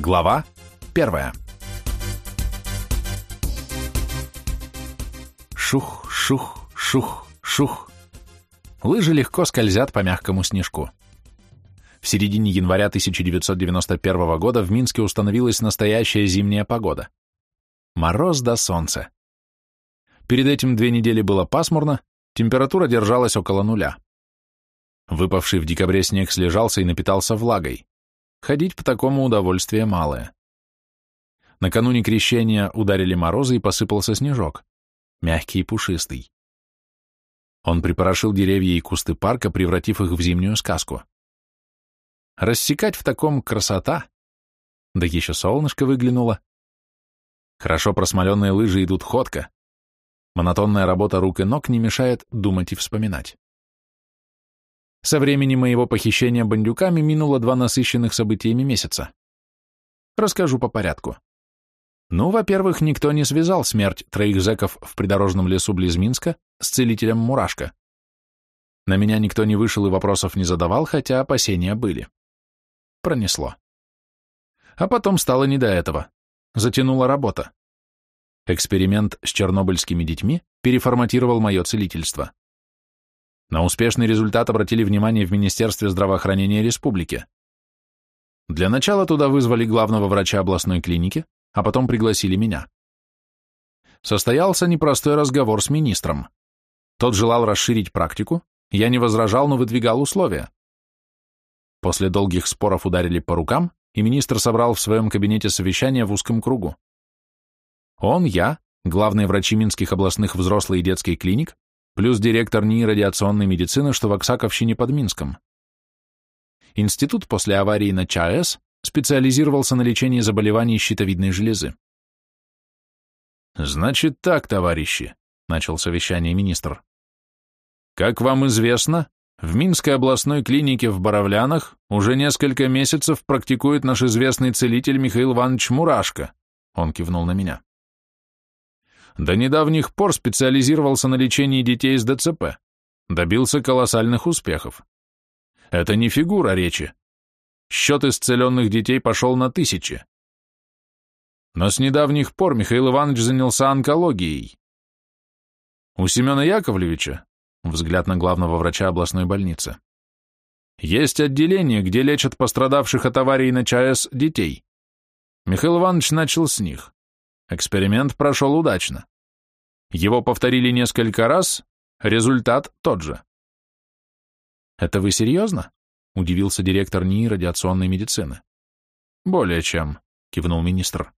Глава первая. Шух, шух, шух, шух. Лыжи легко скользят по мягкому снежку. В середине января 1991 года в Минске установилась настоящая зимняя погода. Мороз до солнца. Перед этим две недели было пасмурно, температура держалась около нуля. Выпавший в декабре снег слежался и напитался влагой. Ходить по такому удовольствие малое. Накануне крещения ударили морозы и посыпался снежок, мягкий и пушистый. Он припорошил деревья и кусты парка, превратив их в зимнюю сказку. Рассекать в таком красота. Да еще солнышко выглянуло. Хорошо просмоленные лыжи идут ходко. Монотонная работа рук и ног не мешает думать и вспоминать. Со времени моего похищения бандюками минуло два насыщенных событиями месяца. Расскажу по порядку. Ну, во-первых, никто не связал смерть троих зэков в придорожном лесу близ Минска с целителем Мурашко. На меня никто не вышел и вопросов не задавал, хотя опасения были. Пронесло. А потом стало не до этого. Затянула работа. Эксперимент с чернобыльскими детьми переформатировал мое целительство. На успешный результат обратили внимание в Министерстве здравоохранения республики. Для начала туда вызвали главного врача областной клиники, а потом пригласили меня. Состоялся непростой разговор с министром. Тот желал расширить практику, я не возражал, но выдвигал условия. После долгих споров ударили по рукам, и министр собрал в своем кабинете совещание в узком кругу. Он, я, главные врачи Минских областных взрослых и детских клиник, плюс директор НИИ радиационной медицины, что в Оксаковщине под Минском. Институт после аварии на ЧАЭС специализировался на лечении заболеваний щитовидной железы. «Значит так, товарищи», — начал совещание министр. «Как вам известно, в Минской областной клинике в Боровлянах уже несколько месяцев практикует наш известный целитель Михаил Иванович Мурашко», — он кивнул на меня до недавних пор специализировался на лечении детей с ДЦП, добился колоссальных успехов. Это не фигура речи. Счет исцеленных детей пошел на тысячи. Но с недавних пор Михаил Иванович занялся онкологией. У Семена Яковлевича, взгляд на главного врача областной больницы, есть отделение, где лечат пострадавших от аварии на ЧАЭС детей. Михаил Иванович начал с них. Эксперимент прошел удачно. Его повторили несколько раз, результат тот же. «Это вы серьезно?» — удивился директор НИИ радиационной медицины. «Более чем», — кивнул министр.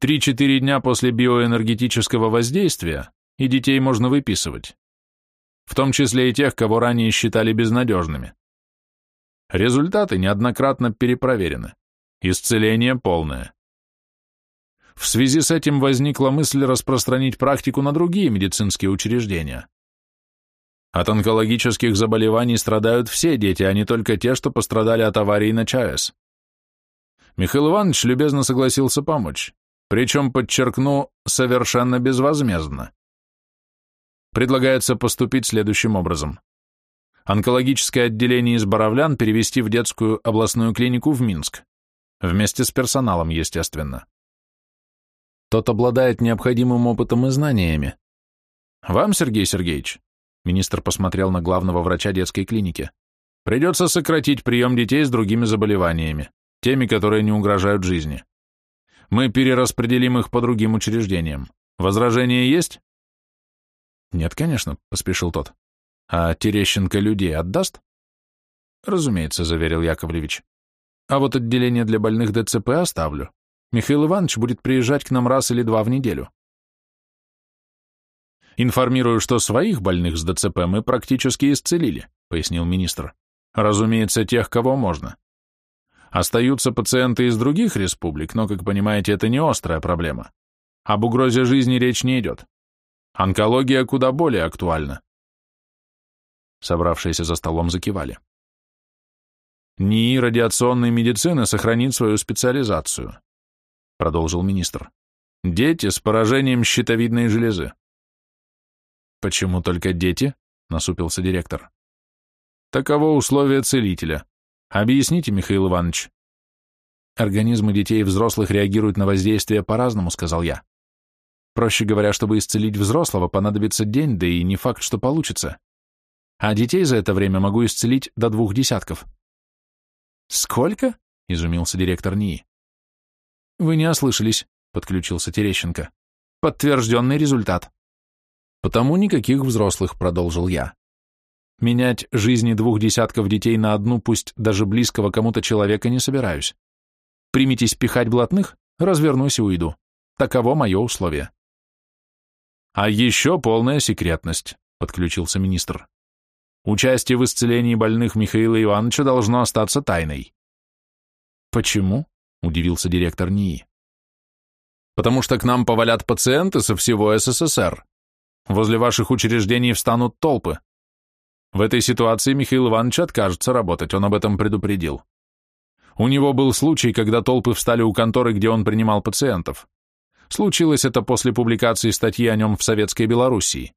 «Три-четыре дня после биоэнергетического воздействия, и детей можно выписывать, в том числе и тех, кого ранее считали безнадежными. Результаты неоднократно перепроверены. Исцеление полное. В связи с этим возникла мысль распространить практику на другие медицинские учреждения. От онкологических заболеваний страдают все дети, а не только те, что пострадали от аварии на ЧАЭС. Михаил Иванович любезно согласился помочь, причем, подчеркну, совершенно безвозмездно. Предлагается поступить следующим образом. Онкологическое отделение из Боровлян перевести в детскую областную клинику в Минск. Вместе с персоналом, естественно. Тот обладает необходимым опытом и знаниями. Вам, Сергей Сергеевич, министр посмотрел на главного врача детской клиники, придется сократить прием детей с другими заболеваниями, теми, которые не угрожают жизни. Мы перераспределим их по другим учреждениям. Возражения есть? Нет, конечно, поспешил тот. А Терещенко людей отдаст? Разумеется, заверил Яковлевич. А вот отделение для больных ДЦП оставлю. Михаил Иванович будет приезжать к нам раз или два в неделю. Информирую, что своих больных с ДЦП мы практически исцелили, пояснил министр. Разумеется, тех, кого можно. Остаются пациенты из других республик, но, как понимаете, это не острая проблема. Об угрозе жизни речь не идет. Онкология куда более актуальна. Собравшиеся за столом закивали. НИИ радиационной медицины сохранит свою специализацию продолжил министр. Дети с поражением щитовидной железы. Почему только дети? насупился директор. Таково условие целителя. Объясните, Михаил Иванович. Организмы детей и взрослых реагируют на воздействие по-разному, сказал я. Проще говоря, чтобы исцелить взрослого, понадобится день, да и не факт, что получится. А детей за это время могу исцелить до двух десятков. Сколько? Изумился директор НИИ. Вы не ослышались, подключился Терещенко. Подтвержденный результат. Потому никаких взрослых, продолжил я. Менять жизни двух десятков детей на одну, пусть даже близкого кому-то человека, не собираюсь. Примитесь пихать блатных, развернусь и уйду. Таково мое условие. А еще полная секретность, подключился министр. Участие в исцелении больных Михаила Ивановича должно остаться тайной. Почему? Удивился директор НИИ. Потому что к нам повалят пациенты со всего СССР. Возле ваших учреждений встанут толпы. В этой ситуации Михаил Иванович откажется работать, он об этом предупредил. У него был случай, когда толпы встали у конторы, где он принимал пациентов. Случилось это после публикации статьи о нем в Советской Белоруссии.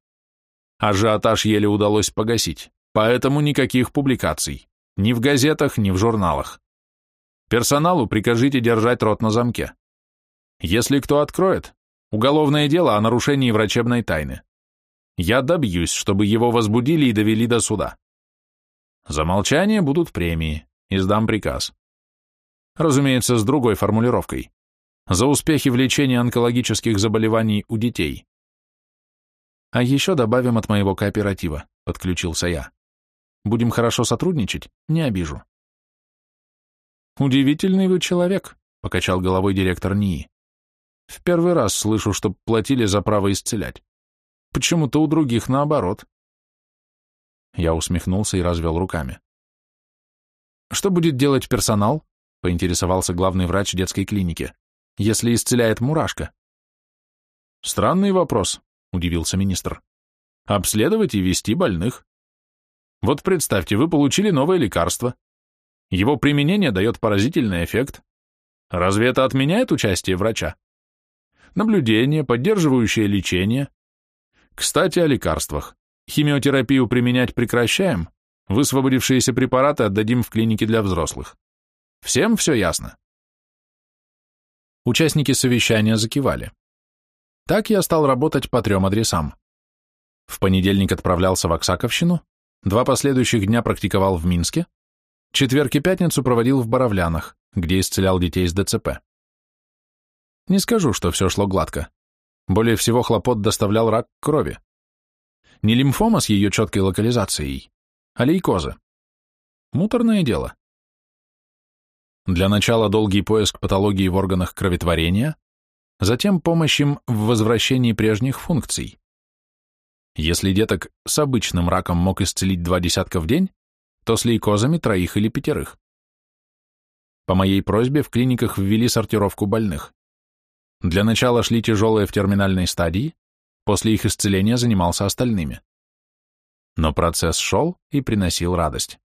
Ажиотаж еле удалось погасить, поэтому никаких публикаций. Ни в газетах, ни в журналах. Персоналу прикажите держать рот на замке. Если кто откроет, уголовное дело о нарушении врачебной тайны. Я добьюсь, чтобы его возбудили и довели до суда. За молчание будут премии, издам приказ. Разумеется, с другой формулировкой. За успехи в лечении онкологических заболеваний у детей. А еще добавим от моего кооператива, подключился я. Будем хорошо сотрудничать, не обижу. Удивительный вы человек, покачал головой директор НИИ. В первый раз слышу, что платили за право исцелять. Почему-то у других наоборот. Я усмехнулся и развел руками. Что будет делать персонал? поинтересовался главный врач детской клиники, если исцеляет мурашка. Странный вопрос, удивился министр. Обследовать и вести больных. Вот представьте, вы получили новое лекарство. Его применение дает поразительный эффект. Разве это отменяет участие врача? Наблюдение, поддерживающее лечение. Кстати, о лекарствах. Химиотерапию применять прекращаем, высвободившиеся препараты отдадим в клинике для взрослых. Всем все ясно?» Участники совещания закивали. Так я стал работать по трем адресам. В понедельник отправлялся в Оксаковщину, два последующих дня практиковал в Минске, четверг и пятницу проводил в Боровлянах, где исцелял детей с ДЦП. Не скажу, что все шло гладко. Более всего хлопот доставлял рак крови. Не лимфома с ее четкой локализацией, а лейкоза. Муторное дело. Для начала долгий поиск патологии в органах кроветворения, затем помощь им в возвращении прежних функций. Если деток с обычным раком мог исцелить два десятка в день, то с лейкозами троих или пятерых. По моей просьбе в клиниках ввели сортировку больных. Для начала шли тяжелые в терминальной стадии, после их исцеления занимался остальными. Но процесс шел и приносил радость.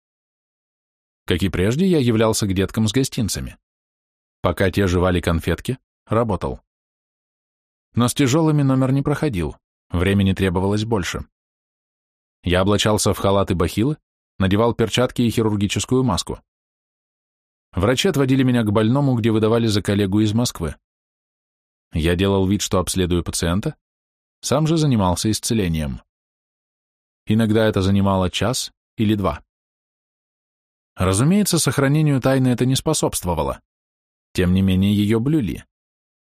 Как и прежде, я являлся к деткам с гостинцами. Пока те жевали конфетки, работал. Но с тяжелыми номер не проходил, времени требовалось больше. Я облачался в халаты бахилы, надевал перчатки и хирургическую маску. Врачи отводили меня к больному, где выдавали за коллегу из Москвы. Я делал вид, что обследую пациента, сам же занимался исцелением. Иногда это занимало час или два. Разумеется, сохранению тайны это не способствовало. Тем не менее, ее блюли.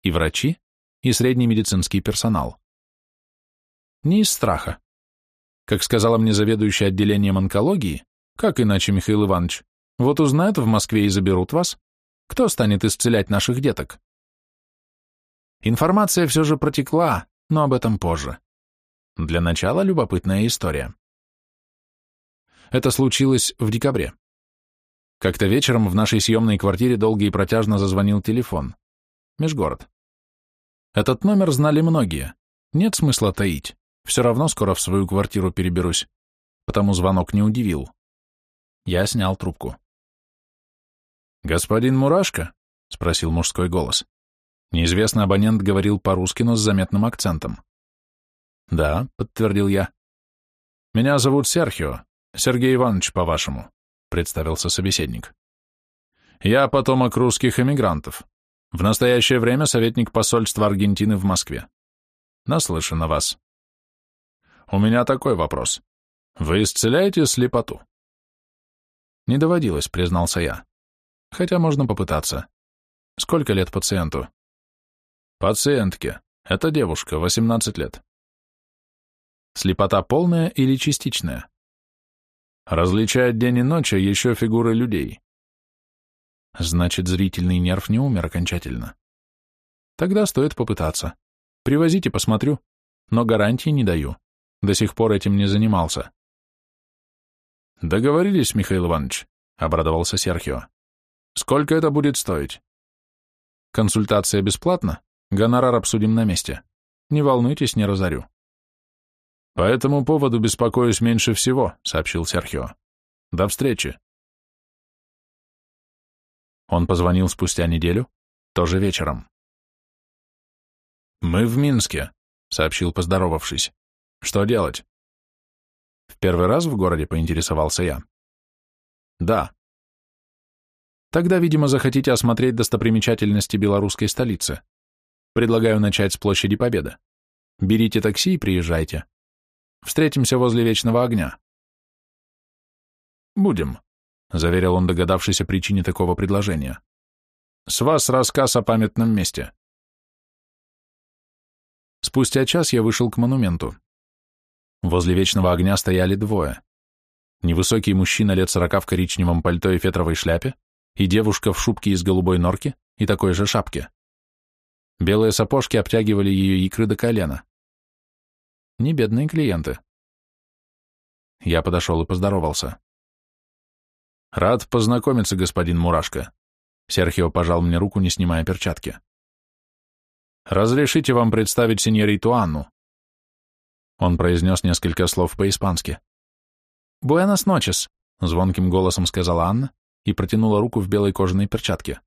И врачи, и средний медицинский персонал. Не из страха. Как сказала мне заведующая отделением онкологии, как иначе, Михаил Иванович, вот узнают в Москве и заберут вас, кто станет исцелять наших деток? Информация все же протекла, но об этом позже. Для начала любопытная история. Это случилось в декабре. Как-то вечером в нашей съемной квартире долго и протяжно зазвонил телефон. Межгород. Этот номер знали многие. Нет смысла таить. Все равно скоро в свою квартиру переберусь. Потому звонок не удивил. Я снял трубку. «Господин Мурашко?» — спросил мужской голос. Неизвестный абонент говорил по-русски, но с заметным акцентом. «Да», — подтвердил я. «Меня зовут Серхио. Сергей Иванович, по-вашему представился собеседник. Я потомок русских эмигрантов. В настоящее время советник посольства Аргентины в Москве. Наслышан о вас. У меня такой вопрос. Вы исцеляете слепоту? Не доводилось, признался я. Хотя можно попытаться. Сколько лет пациенту? Пациентке. Это девушка, 18 лет. Слепота полная или частичная? Различает день и ночь, а еще фигуры людей. Значит, зрительный нерв не умер окончательно. Тогда стоит попытаться. Привозите, посмотрю. Но гарантии не даю. До сих пор этим не занимался. Договорились, Михаил Иванович, обрадовался Серхио. Сколько это будет стоить? Консультация бесплатна, гонорар обсудим на месте. Не волнуйтесь, не разорю. По этому поводу беспокоюсь меньше всего, сообщил Серхио. До встречи. Он позвонил спустя неделю, тоже вечером. «Мы в Минске», — сообщил, поздоровавшись. «Что делать?» «В первый раз в городе?» — поинтересовался я. «Да». «Тогда, видимо, захотите осмотреть достопримечательности белорусской столицы. Предлагаю начать с площади Победы. Берите такси и приезжайте. Встретимся возле Вечного огня». «Будем», — заверил он, догадавшись о причине такого предложения. «С вас рассказ о памятном месте». Спустя час я вышел к монументу. Возле Вечного огня стояли двое. Невысокий мужчина лет сорока в коричневом пальто и фетровой шляпе, и девушка в шубке из голубой норки и такой же шапке. Белые сапожки обтягивали ее икры до колена. Не бедные клиенты. Я подошел и поздоровался. «Рад познакомиться, господин Мурашко». Серхио пожал мне руку, не снимая перчатки. «Разрешите вам представить сеньориту Анну?» Он произнес несколько слов по-испански. «Буэнос ночес», — звонким голосом сказала Анна и протянула руку в белой кожаной перчатке.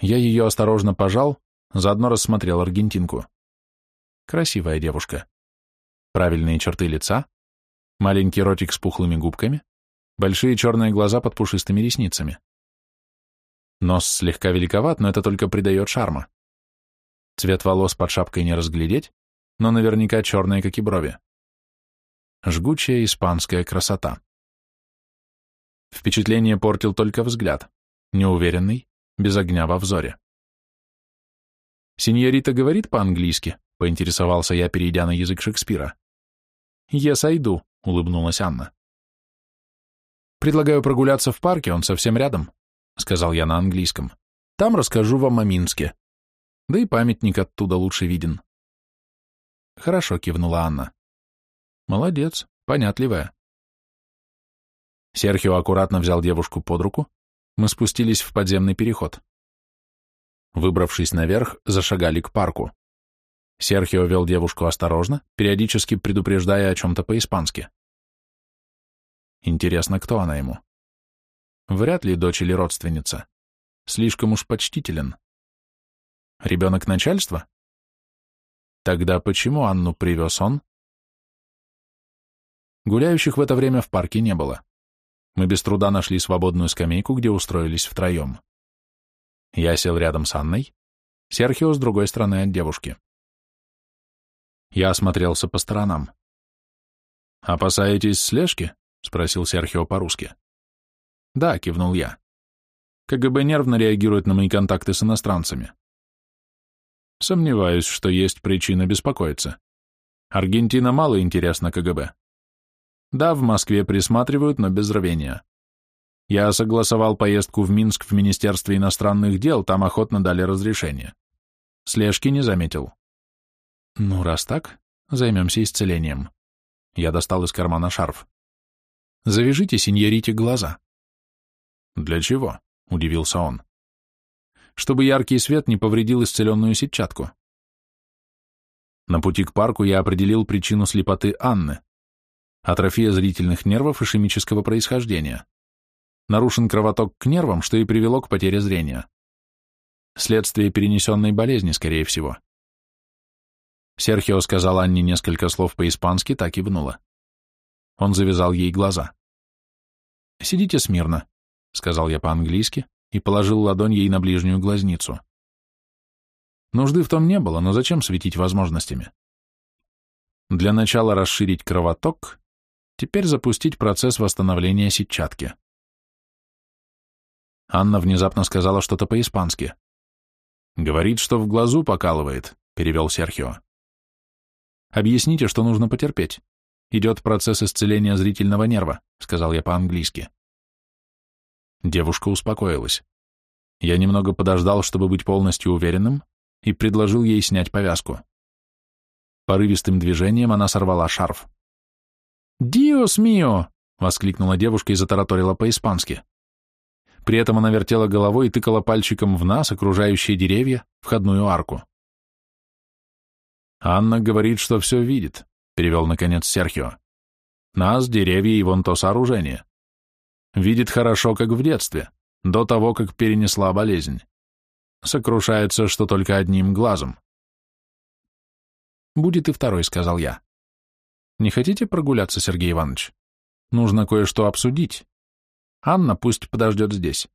Я ее осторожно пожал, заодно рассмотрел аргентинку. Красивая девушка. Правильные черты лица, маленький ротик с пухлыми губками, большие черные глаза под пушистыми ресницами. Нос слегка великоват, но это только придает шарма. Цвет волос под шапкой не разглядеть, но наверняка черные, как и брови. Жгучая испанская красота. Впечатление портил только взгляд, неуверенный, без огня во взоре. «Синьорита говорит по-английски?» — поинтересовался я, перейдя на язык Шекспира. «Yes, I do», — улыбнулась Анна. «Предлагаю прогуляться в парке, он совсем рядом», — сказал я на английском. «Там расскажу вам о Минске. Да и памятник оттуда лучше виден». «Хорошо», — кивнула Анна. «Молодец, понятливая». Серхио аккуратно взял девушку под руку, мы спустились в подземный переход. Выбравшись наверх, зашагали к парку. Серхио вел девушку осторожно, периодически предупреждая о чем-то по-испански. Интересно, кто она ему? Вряд ли дочь или родственница. Слишком уж почтителен. Ребенок начальства? Тогда почему Анну привез он? Гуляющих в это время в парке не было. Мы без труда нашли свободную скамейку, где устроились втроем. Я сел рядом с Анной, Серхио с другой стороны от девушки. Я осмотрелся по сторонам. «Опасаетесь слежки?» — спросил Серхио по-русски. «Да», — кивнул я. КГБ нервно реагирует на мои контакты с иностранцами. Сомневаюсь, что есть причина беспокоиться. Аргентина мало интересна КГБ. Да, в Москве присматривают, но без рвения. Я согласовал поездку в Минск в Министерство иностранных дел, там охотно дали разрешение. Слежки не заметил. Ну, раз так, займемся исцелением. Я достал из кармана шарф. Завяжите сеньорите глаза. Для чего? Удивился он. Чтобы яркий свет не повредил исцеленную сетчатку. На пути к парку я определил причину слепоты Анны. Атрофия зрительных нервов ишемического происхождения. Нарушен кровоток к нервам, что и привело к потере зрения. Следствие перенесенной болезни, скорее всего. Серхио сказал Анне несколько слов по-испански, так и внула. Он завязал ей глаза. «Сидите смирно. сказал я по-английски и положил ладонь ей на ближнюю глазницу. Нужды в том не было, но зачем светить возможностями? Для начала расширить кровоток, теперь запустить процесс восстановления сетчатки. Анна внезапно сказала что-то по-испански. «Говорит, что в глазу покалывает», — перевел Серхио. «Объясните, что нужно потерпеть. Идет процесс исцеления зрительного нерва», — сказал я по-английски. Девушка успокоилась. Я немного подождал, чтобы быть полностью уверенным, и предложил ей снять повязку. Порывистым движением она сорвала шарф. «Диос мио!» — воскликнула девушка и затараторила по-испански. При этом она вертела головой и тыкала пальчиком в нас, окружающие деревья, входную арку. «Анна говорит, что все видит», — перевел наконец Серхио. «Нас, деревья и вон то сооружение. Видит хорошо, как в детстве, до того, как перенесла болезнь. Сокрушается, что только одним глазом». «Будет и второй», — сказал я. «Не хотите прогуляться, Сергей Иванович? Нужно кое-что обсудить». Анна пусть подождет здесь.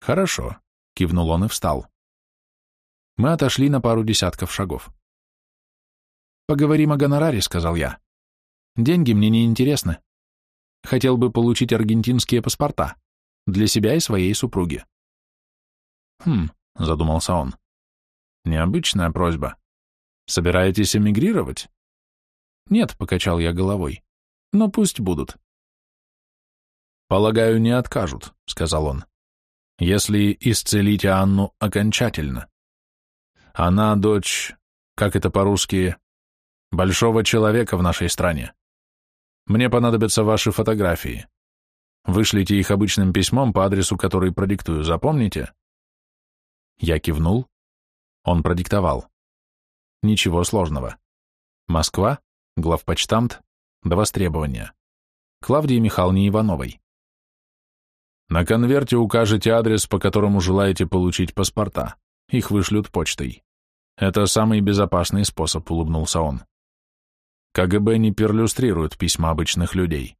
Хорошо, кивнул он и встал. Мы отошли на пару десятков шагов. Поговорим о гонораре, сказал я. Деньги мне не интересны. Хотел бы получить аргентинские паспорта для себя и своей супруги. Хм, задумался он. Необычная просьба. Собираетесь эмигрировать? Нет, покачал я головой. Но пусть будут. «Полагаю, не откажут», — сказал он, — «если исцелите Анну окончательно. Она дочь, как это по-русски, большого человека в нашей стране. Мне понадобятся ваши фотографии. Вышлите их обычным письмом по адресу, который продиктую, запомните?» Я кивнул. Он продиктовал. Ничего сложного. Москва, главпочтамт, до востребования. Клавдии Михайловне Ивановой. На конверте укажете адрес, по которому желаете получить паспорта. Их вышлют почтой. Это самый безопасный способ, улыбнулся он. КГБ не перлюстрирует письма обычных людей.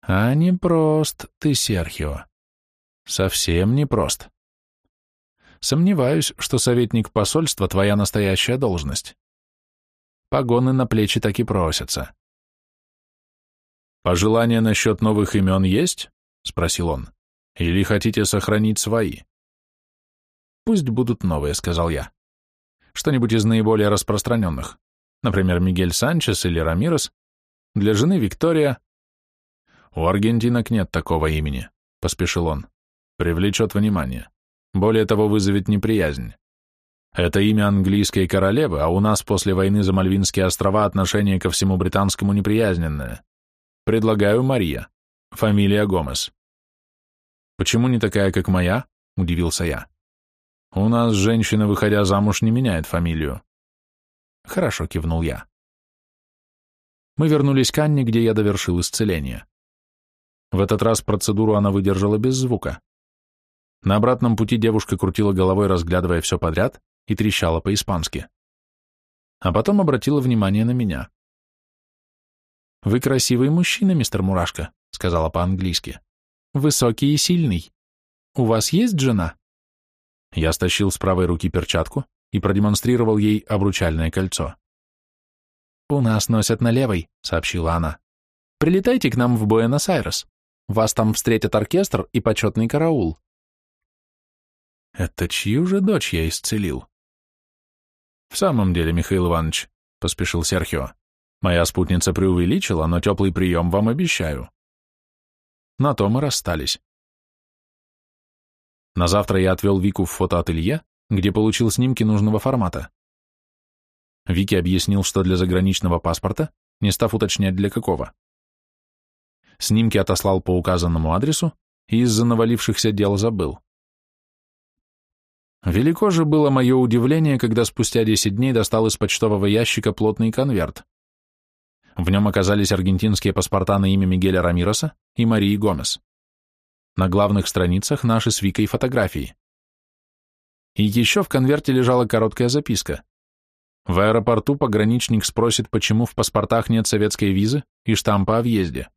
А не прост ты, Серхио. Совсем не прост. Сомневаюсь, что советник посольства твоя настоящая должность. Погоны на плечи так и просятся. «Пожелания насчет новых имен есть?» — спросил он. «Или хотите сохранить свои?» «Пусть будут новые», — сказал я. «Что-нибудь из наиболее распространенных. Например, Мигель Санчес или Рамирес. Для жены Виктория». «У аргентинок нет такого имени», — поспешил он. «Привлечет внимание. Более того, вызовет неприязнь. Это имя английской королевы, а у нас после войны за Мальвинские острова отношение ко всему британскому неприязненное. Предлагаю Мария. Фамилия Гомес. Почему не такая, как моя? Удивился я. У нас женщина, выходя замуж, не меняет фамилию. Хорошо, кивнул я. Мы вернулись к Анне, где я довершил исцеление. В этот раз процедуру она выдержала без звука. На обратном пути девушка крутила головой, разглядывая все подряд, и трещала по-испански. А потом обратила внимание на меня. «Вы красивый мужчина, мистер Мурашка», — сказала по-английски. «Высокий и сильный. У вас есть жена?» Я стащил с правой руки перчатку и продемонстрировал ей обручальное кольцо. «У нас носят на левой», — сообщила она. «Прилетайте к нам в Буэнос-Айрес. Вас там встретят оркестр и почетный караул». «Это чью же дочь я исцелил?» «В самом деле, Михаил Иванович», — поспешил Серхио, Моя спутница преувеличила, но теплый прием вам обещаю. На то мы расстались. На завтра я отвел Вику в фотоателье, где получил снимки нужного формата. Вики объяснил, что для заграничного паспорта, не став уточнять для какого. Снимки отослал по указанному адресу и из-за навалившихся дел забыл. Велико же было мое удивление, когда спустя 10 дней достал из почтового ящика плотный конверт. В нем оказались аргентинские паспорта на имя Мигеля Рамироса и Марии Гомес. На главных страницах наши с Викой фотографии. И еще в конверте лежала короткая записка. В аэропорту пограничник спросит, почему в паспортах нет советской визы и штампа о въезде.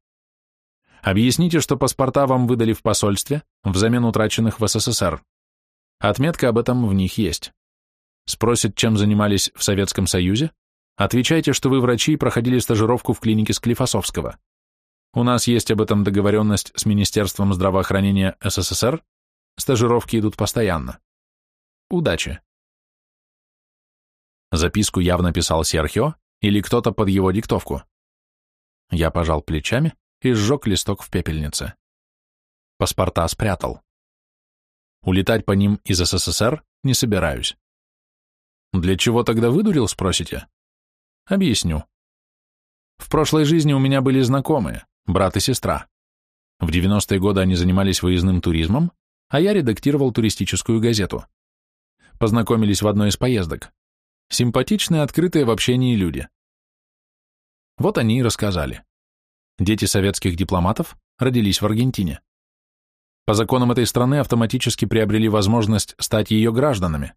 Объясните, что паспорта вам выдали в посольстве взамен утраченных в СССР. Отметка об этом в них есть. Спросят, чем занимались в Советском Союзе? Отвечайте, что вы врачи и проходили стажировку в клинике Склифосовского. У нас есть об этом договоренность с Министерством здравоохранения СССР. Стажировки идут постоянно. Удачи. Записку явно писал Серхио или кто-то под его диктовку. Я пожал плечами и сжег листок в пепельнице. Паспорта спрятал. Улетать по ним из СССР не собираюсь. Для чего тогда выдурил, спросите? Объясню. В прошлой жизни у меня были знакомые, брат и сестра. В 90-е годы они занимались выездным туризмом, а я редактировал туристическую газету. Познакомились в одной из поездок. Симпатичные, открытые в общении люди. Вот они и рассказали. Дети советских дипломатов родились в Аргентине. По законам этой страны автоматически приобрели возможность стать ее гражданами,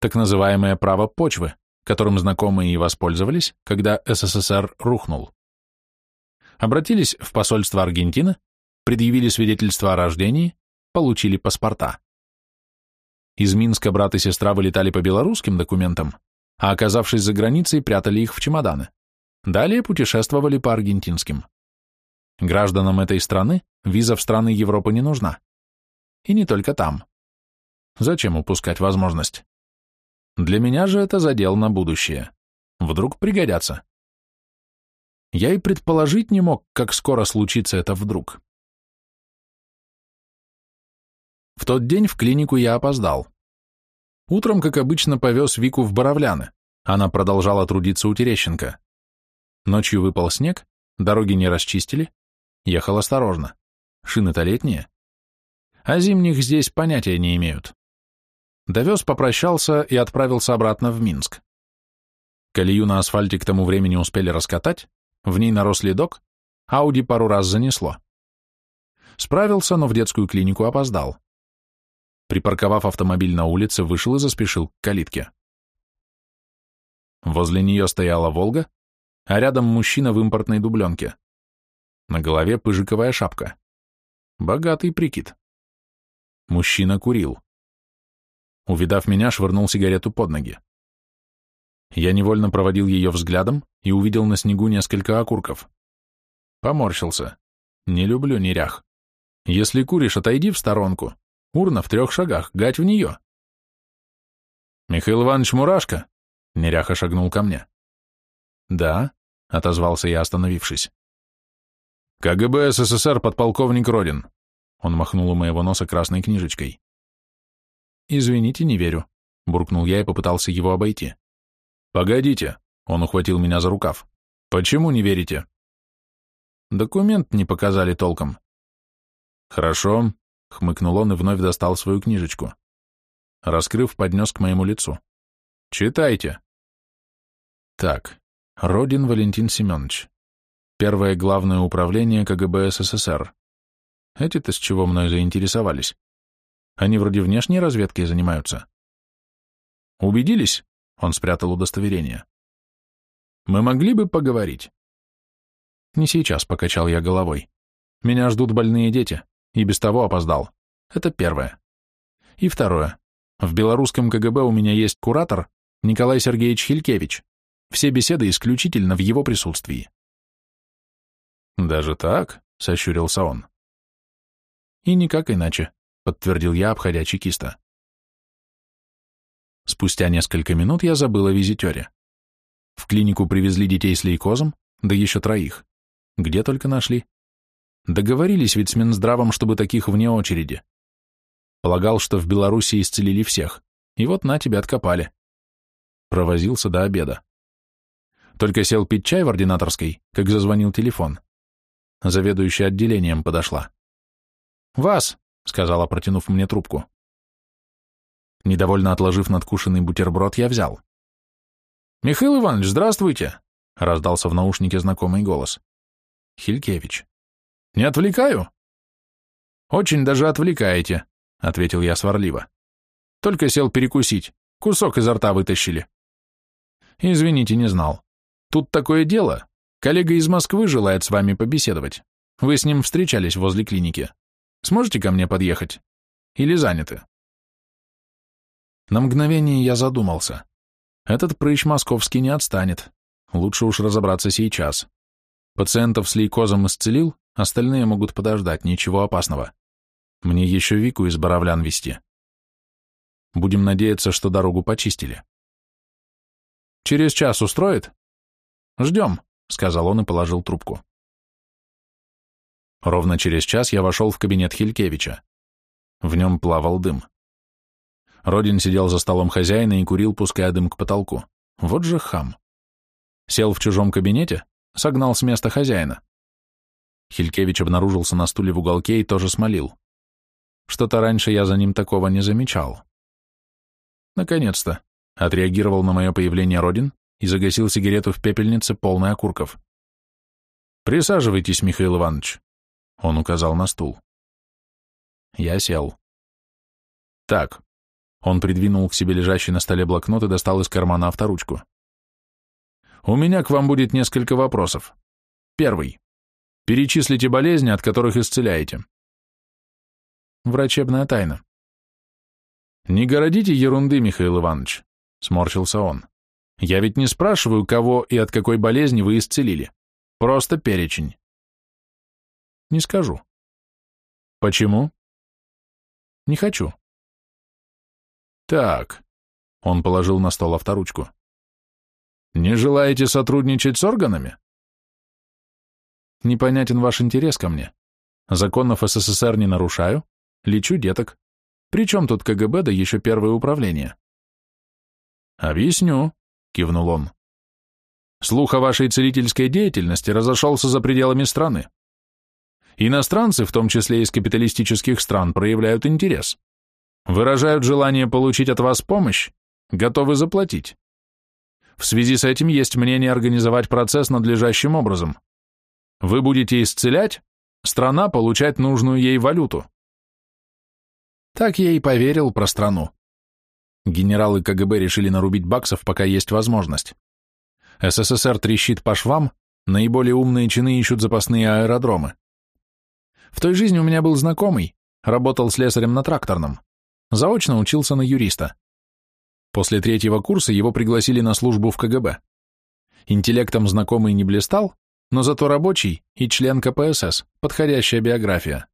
так называемое право почвы, которым знакомые и воспользовались, когда СССР рухнул. Обратились в посольство Аргентины, предъявили свидетельство о рождении, получили паспорта. Из Минска брат и сестра вылетали по белорусским документам, а оказавшись за границей, прятали их в чемоданы. Далее путешествовали по аргентинским. Гражданам этой страны виза в страны Европы не нужна. И не только там. Зачем упускать возможность? Для меня же это задел на будущее. Вдруг пригодятся. Я и предположить не мог, как скоро случится это вдруг. В тот день в клинику я опоздал. Утром, как обычно, повез Вику в Боровляны. Она продолжала трудиться у Терещенко. Ночью выпал снег, дороги не расчистили, ехал осторожно. Шины-то летние. А зимних здесь понятия не имеют. Довез, попрощался и отправился обратно в Минск. Колею на асфальте к тому времени успели раскатать, в ней нарос ледок, Ауди пару раз занесло. Справился, но в детскую клинику опоздал. Припарковав автомобиль на улице, вышел и заспешил к калитке. Возле нее стояла «Волга», а рядом мужчина в импортной дубленке. На голове пыжиковая шапка. Богатый прикид. Мужчина курил. Увидав меня, швырнул сигарету под ноги. Я невольно проводил ее взглядом и увидел на снегу несколько окурков. Поморщился. Не люблю нерях. Если куришь, отойди в сторонку. Урна в трех шагах, гать в нее. Михаил Иванович Мурашко. Неряха шагнул ко мне. Да, отозвался я, остановившись. КГБ СССР подполковник Родин. Он махнул у моего носа красной книжечкой. «Извините, не верю», — буркнул я и попытался его обойти. «Погодите», — он ухватил меня за рукав. «Почему не верите?» «Документ не показали толком». «Хорошо», — хмыкнул он и вновь достал свою книжечку. Раскрыв, поднес к моему лицу. «Читайте». Так, Родин Валентин Семенович. Первое главное управление КГБ СССР. Эти-то с чего мной заинтересовались? Они вроде внешней разведкой занимаются. Убедились? Он спрятал удостоверение. Мы могли бы поговорить. Не сейчас, покачал я головой. Меня ждут больные дети, и без того опоздал. Это первое. И второе. В белорусском КГБ у меня есть куратор Николай Сергеевич Хилькевич. Все беседы исключительно в его присутствии. Даже так? — сощурился он. И никак иначе подтвердил я, обходя чекиста. Спустя несколько минут я забыл о визитере. В клинику привезли детей с лейкозом, да еще троих. Где только нашли. Договорились ведь с Минздравом, чтобы таких вне очереди. Полагал, что в Беларуси исцелили всех, и вот на тебя откопали. Провозился до обеда. Только сел пить чай в ординаторской, как зазвонил телефон. Заведующая отделением подошла. «Вас!» — сказала, протянув мне трубку. Недовольно отложив надкушенный бутерброд, я взял. «Михаил Иванович, здравствуйте!» — раздался в наушнике знакомый голос. Хилькевич. «Не отвлекаю?» «Очень даже отвлекаете», — ответил я сварливо. «Только сел перекусить. Кусок изо рта вытащили». «Извините, не знал. Тут такое дело. Коллега из Москвы желает с вами побеседовать. Вы с ним встречались возле клиники. Сможете ко мне подъехать? Или заняты?» На мгновение я задумался. Этот прыщ московский не отстанет. Лучше уж разобраться сейчас. Пациентов с лейкозом исцелил, остальные могут подождать, ничего опасного. Мне еще Вику из Боровлян вести. Будем надеяться, что дорогу почистили. Через час устроит? Ждем, сказал он и положил трубку. Ровно через час я вошел в кабинет Хилькевича. В нем плавал дым. Родин сидел за столом хозяина и курил, пуская дым к потолку. Вот же хам. Сел в чужом кабинете, согнал с места хозяина. Хилькевич обнаружился на стуле в уголке и тоже смолил. Что-то раньше я за ним такого не замечал. Наконец-то, отреагировал на мое появление Родин и загасил сигарету в пепельнице, полной окурков. «Присаживайтесь, Михаил Иванович», — он указал на стул. Я сел. «Так». Он придвинул к себе лежащий на столе блокнот и достал из кармана авторучку. «У меня к вам будет несколько вопросов. Первый. Перечислите болезни, от которых исцеляете. Врачебная тайна. Не городите ерунды, Михаил Иванович, сморщился он. Я ведь не спрашиваю, кого и от какой болезни вы исцелили. Просто перечень. Не скажу. Почему? Не хочу. Так. Он положил на стол авторучку. Не желаете сотрудничать с органами? Непонятен ваш интерес ко мне. Законов СССР не нарушаю, лечу деток. Причем тут КГБ, да еще первое управление? Объясню, кивнул он. Слух о вашей целительской деятельности разошелся за пределами страны. Иностранцы, в том числе из капиталистических стран, проявляют интерес. Выражают желание получить от вас помощь, готовы заплатить. В связи с этим есть мнение организовать процесс надлежащим образом. Вы будете исцелять, страна получать нужную ей валюту. Так я и поверил про страну. Генералы КГБ решили нарубить баксов, пока есть возможность. СССР трещит по швам, наиболее умные чины ищут запасные аэродромы. В той жизни у меня был знакомый, работал слесарем на тракторном. Заочно учился на юриста. После третьего курса его пригласили на службу в КГБ. Интеллектом знакомый не блистал, но зато рабочий и член КПСС, подходящая биография.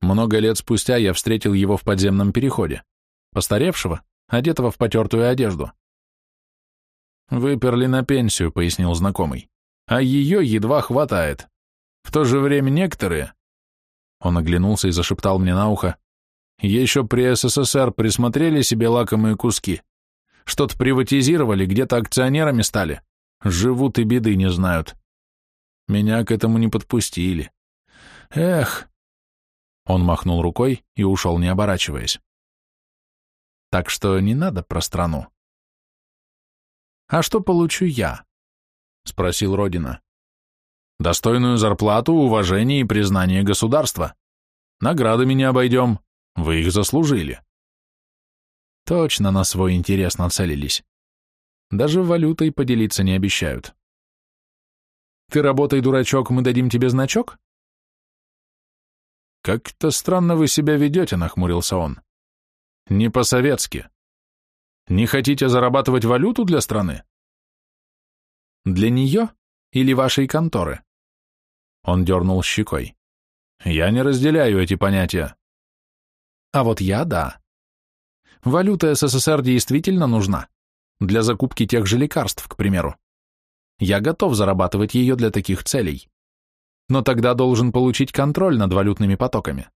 Много лет спустя я встретил его в подземном переходе, постаревшего, одетого в потертую одежду. «Выперли на пенсию», — пояснил знакомый, — «а ее едва хватает. В то же время некоторые...» Он оглянулся и зашептал мне на ухо, еще при СССР присмотрели себе лакомые куски. Что-то приватизировали, где-то акционерами стали. Живут и беды не знают. Меня к этому не подпустили. Эх. Он махнул рукой и ушел, не оборачиваясь. Так что не надо про страну. А что получу я? Спросил Родина. Достойную зарплату, уважение и признание государства. Наградами не обойдем. Вы их заслужили. Точно на свой интерес нацелились. Даже валютой поделиться не обещают. Ты работай, дурачок, мы дадим тебе значок? Как-то странно вы себя ведете, нахмурился он. Не по-советски. Не хотите зарабатывать валюту для страны? Для нее или вашей конторы? Он дернул щекой. Я не разделяю эти понятия. А вот я – да. Валюта СССР действительно нужна. Для закупки тех же лекарств, к примеру. Я готов зарабатывать ее для таких целей. Но тогда должен получить контроль над валютными потоками.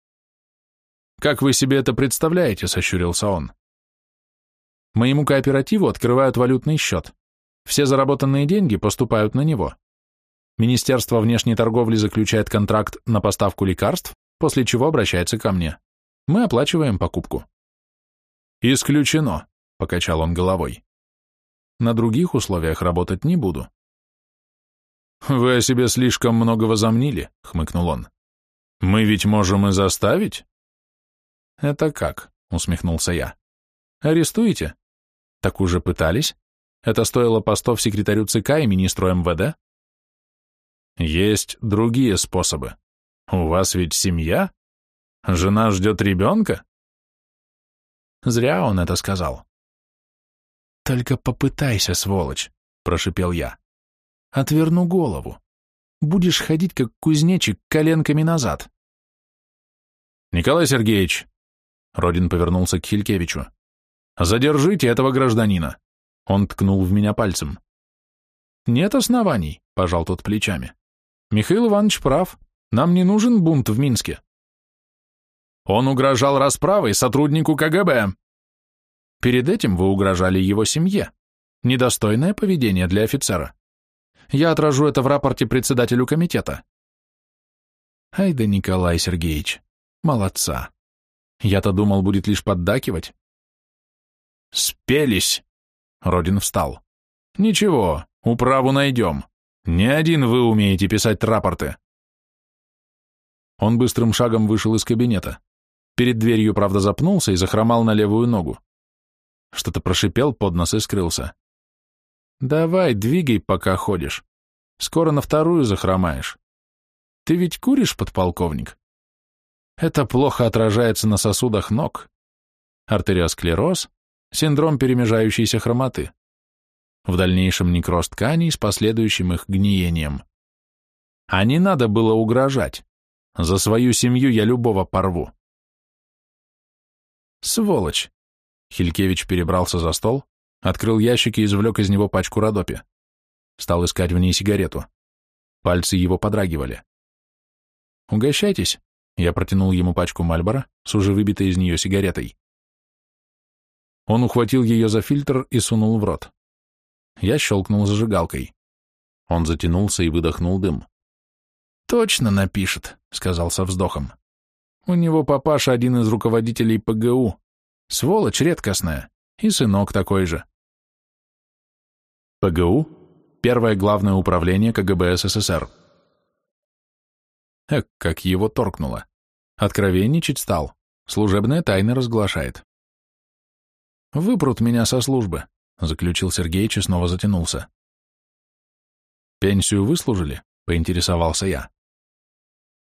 «Как вы себе это представляете?» – сощурился он. «Моему кооперативу открывают валютный счет. Все заработанные деньги поступают на него. Министерство внешней торговли заключает контракт на поставку лекарств, после чего обращается ко мне. Мы оплачиваем покупку. Исключено, покачал он головой. На других условиях работать не буду. Вы о себе слишком много возомнили, хмыкнул он. Мы ведь можем и заставить? Это как? усмехнулся я. Арестуете? Так уже пытались? Это стоило постов секретарю ЦК и министру МВД? Есть другие способы. У вас ведь семья? Жена ждет ребенка? Зря он это сказал. Только попытайся, сволочь, прошипел я. Отверну голову. Будешь ходить, как кузнечик, коленками назад. Николай Сергеевич, Родин повернулся к Хилькевичу. Задержите этого гражданина. Он ткнул в меня пальцем. Нет оснований, пожал тот плечами. Михаил Иванович прав. Нам не нужен бунт в Минске. Он угрожал расправой сотруднику КГБ. Перед этим вы угрожали его семье. Недостойное поведение для офицера. Я отражу это в рапорте председателю комитета. Ай да Николай Сергеевич, молодца. Я-то думал, будет лишь поддакивать. Спелись. Родин встал. Ничего, управу найдем. Не один вы умеете писать рапорты. Он быстрым шагом вышел из кабинета. Перед дверью, правда, запнулся и захромал на левую ногу. Что-то прошипел под нос и скрылся. «Давай, двигай, пока ходишь. Скоро на вторую захромаешь. Ты ведь куришь, подполковник?» Это плохо отражается на сосудах ног. Артериосклероз, синдром перемежающейся хромоты. В дальнейшем некроз тканей с последующим их гниением. А не надо было угрожать. За свою семью я любого порву. Сволочь! Хилькевич перебрался за стол, открыл ящик и извлек из него пачку Родопи. Стал искать в ней сигарету. Пальцы его подрагивали. «Угощайтесь», — я протянул ему пачку Мальбора с уже выбитой из нее сигаретой. Он ухватил ее за фильтр и сунул в рот. Я щелкнул зажигалкой. Он затянулся и выдохнул дым. «Точно напишет», — сказал со вздохом. «У него папаша один из руководителей ПГУ. Сволочь редкостная. И сынок такой же». ПГУ — первое главное управление КГБ СССР. Эк, как его торкнуло. Откровенничать стал. Служебные тайны разглашает. «Выпрут меня со службы», — заключил Сергеич и снова затянулся. «Пенсию выслужили?» — поинтересовался я.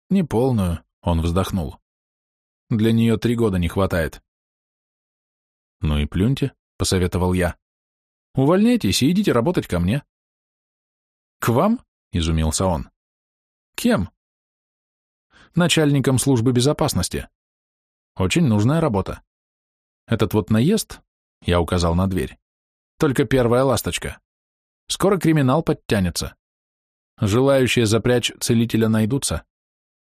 «Неполную», — он вздохнул. «Для нее три года не хватает». «Ну и плюньте», — посоветовал я. «Увольняйтесь и идите работать ко мне». «К вам?» — изумился он. «Кем?» «Начальником службы безопасности. Очень нужная работа. Этот вот наезд, — я указал на дверь, — только первая ласточка. Скоро криминал подтянется. Желающие запрячь целителя найдутся.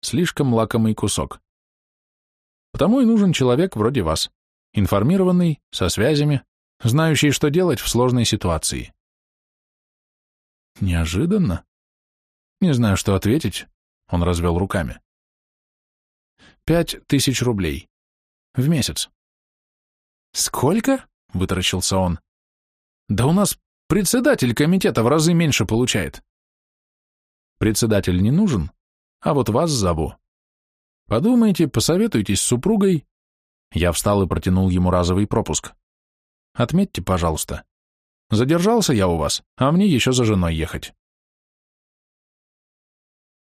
Слишком лакомый кусок. Потому и нужен человек вроде вас, информированный, со связями, знающий, что делать в сложной ситуации. Неожиданно. Не знаю, что ответить, он развел руками. Пять тысяч рублей. В месяц. Сколько? Вытаращился он. Да у нас председатель комитета в разы меньше получает. Председатель не нужен, а вот вас зову. Подумайте, посоветуйтесь с супругой. Я встал и протянул ему разовый пропуск. Отметьте, пожалуйста. Задержался я у вас, а мне еще за женой ехать.